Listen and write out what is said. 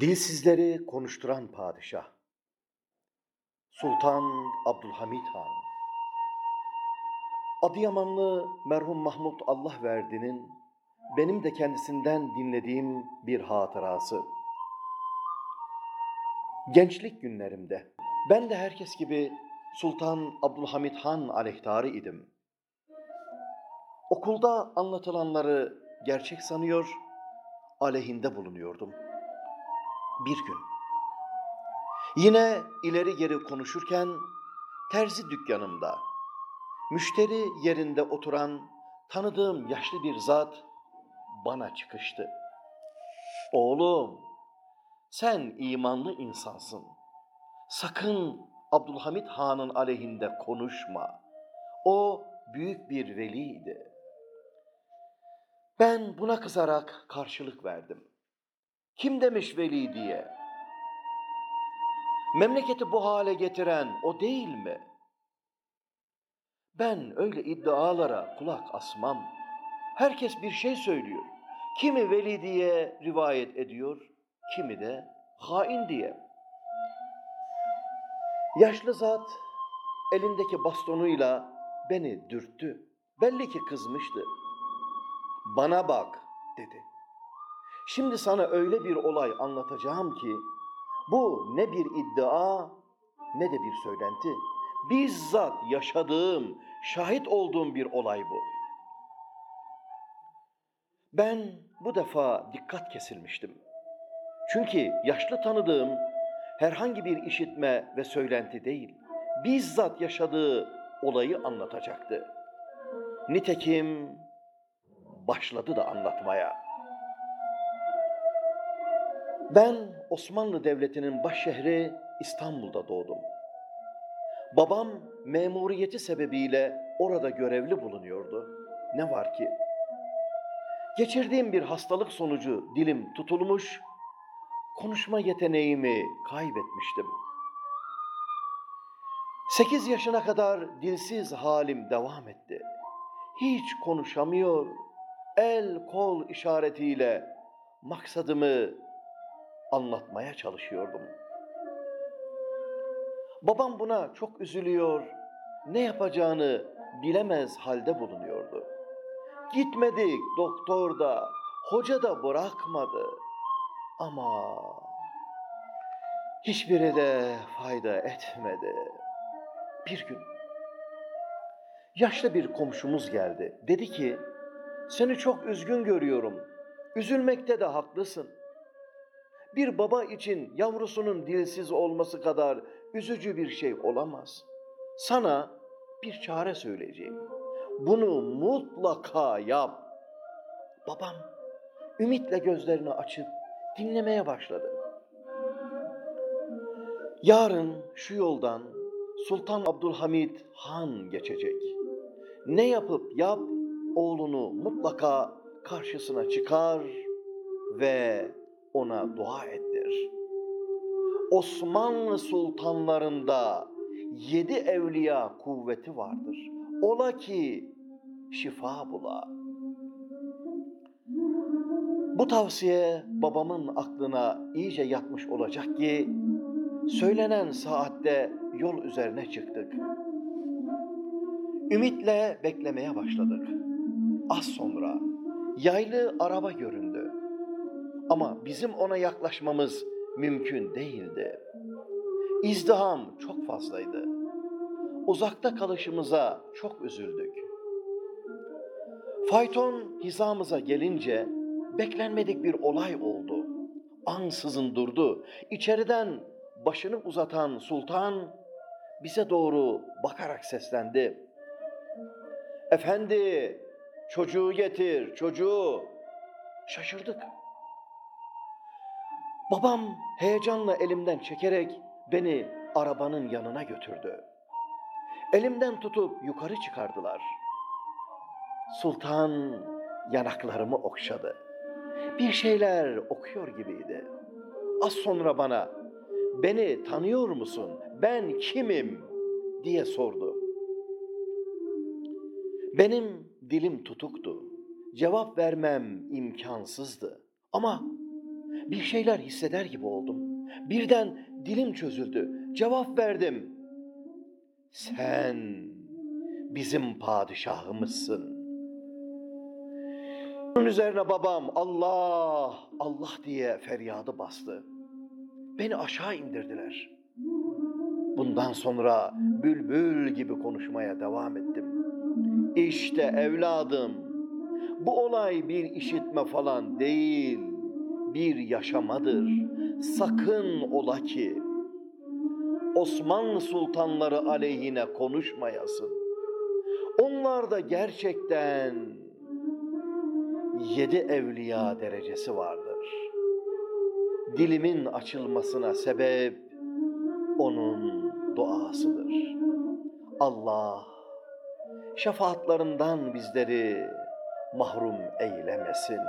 Dilsizleri konuşturan padişah. Sultan Abdülhamit Han. Adıyamanlı merhum Mahmut Allah verdi'nin benim de kendisinden dinlediğim bir hatırası. Gençlik günlerimde ben de herkes gibi Sultan Abdülhamit Han aleyhtarı idim. Okulda anlatılanları gerçek sanıyor, aleyhinde bulunuyordum. Bir gün yine ileri geri konuşurken terzi dükkanımda müşteri yerinde oturan tanıdığım yaşlı bir zat bana çıkıştı. Oğlum sen imanlı insansın. Sakın Abdülhamit Han'ın aleyhinde konuşma. O büyük bir veliydi. Ben buna kızarak karşılık verdim. Kim demiş veli diye? Memleketi bu hale getiren o değil mi? Ben öyle iddialara kulak asmam. Herkes bir şey söylüyor. Kimi veli diye rivayet ediyor, kimi de hain diye. Yaşlı zat elindeki bastonuyla beni dürttü. Belli ki kızmıştı. Bana bak dedi. Şimdi sana öyle bir olay anlatacağım ki bu ne bir iddia ne de bir söylenti. Bizzat yaşadığım, şahit olduğum bir olay bu. Ben bu defa dikkat kesilmiştim. Çünkü yaşlı tanıdığım herhangi bir işitme ve söylenti değil, bizzat yaşadığı olayı anlatacaktı. Nitekim başladı da anlatmaya. Ben Osmanlı Devleti'nin baş şehri İstanbul'da doğdum. Babam memuriyeti sebebiyle orada görevli bulunuyordu. Ne var ki? Geçirdiğim bir hastalık sonucu dilim tutulmuş, konuşma yeteneğimi kaybetmiştim. Sekiz yaşına kadar dilsiz halim devam etti. Hiç konuşamıyor, el kol işaretiyle maksadımı anlatmaya çalışıyordum. Babam buna çok üzülüyor, ne yapacağını bilemez halde bulunuyordu. Gitmedik doktor da, hoca da bırakmadı. Ama hiçbiri de fayda etmedi. Bir gün yaşlı bir komşumuz geldi. Dedi ki, seni çok üzgün görüyorum. Üzülmekte de haklısın. Bir baba için yavrusunun dilsiz olması kadar üzücü bir şey olamaz. Sana bir çare söyleyeceğim. Bunu mutlaka yap. Babam ümitle gözlerini açıp dinlemeye başladı. Yarın şu yoldan Sultan Abdülhamid Han geçecek. Ne yapıp yap oğlunu mutlaka karşısına çıkar ve ona dua ettir. Osmanlı sultanlarında yedi evliya kuvveti vardır. Ola ki şifa bula. Bu tavsiye babamın aklına iyice yatmış olacak ki söylenen saatte yol üzerine çıktık. Ümitle beklemeye başladık. Az sonra yaylı araba göründü. Ama bizim ona yaklaşmamız mümkün değildi. İzdiham çok fazlaydı. Uzakta kalışımıza çok üzüldük. Fayton hizamıza gelince beklenmedik bir olay oldu. Ansızın durdu. İçeriden başını uzatan sultan bize doğru bakarak seslendi. Efendi, çocuğu getir, çocuğu. Şaşırdık. Babam heyecanla elimden çekerek beni arabanın yanına götürdü. Elimden tutup yukarı çıkardılar. Sultan yanaklarımı okşadı. Bir şeyler okuyor gibiydi. Az sonra bana, beni tanıyor musun, ben kimim diye sordu. Benim dilim tutuktu. Cevap vermem imkansızdı. Ama Bir şeyler hisseder gibi oldum. Birden dilim çözüldü. Cevap verdim. Sen bizim padişahımızsın. Bunun üzerine babam Allah, Allah diye feryadı bastı. Beni aşağı indirdiler. Bundan sonra bülbül gibi konuşmaya devam ettim. İşte evladım, bu olay bir işitme falan değil, bir yaşamadır. Sakın ola ki Osmanlı sultanları aleyhine konuşmayasın. Onlar da gerçekten yedi evliya derecesi vardır. Dilimin açılmasına sebep onun duasıdır. Allah şefaatlarından bizleri mahrum eylemesin.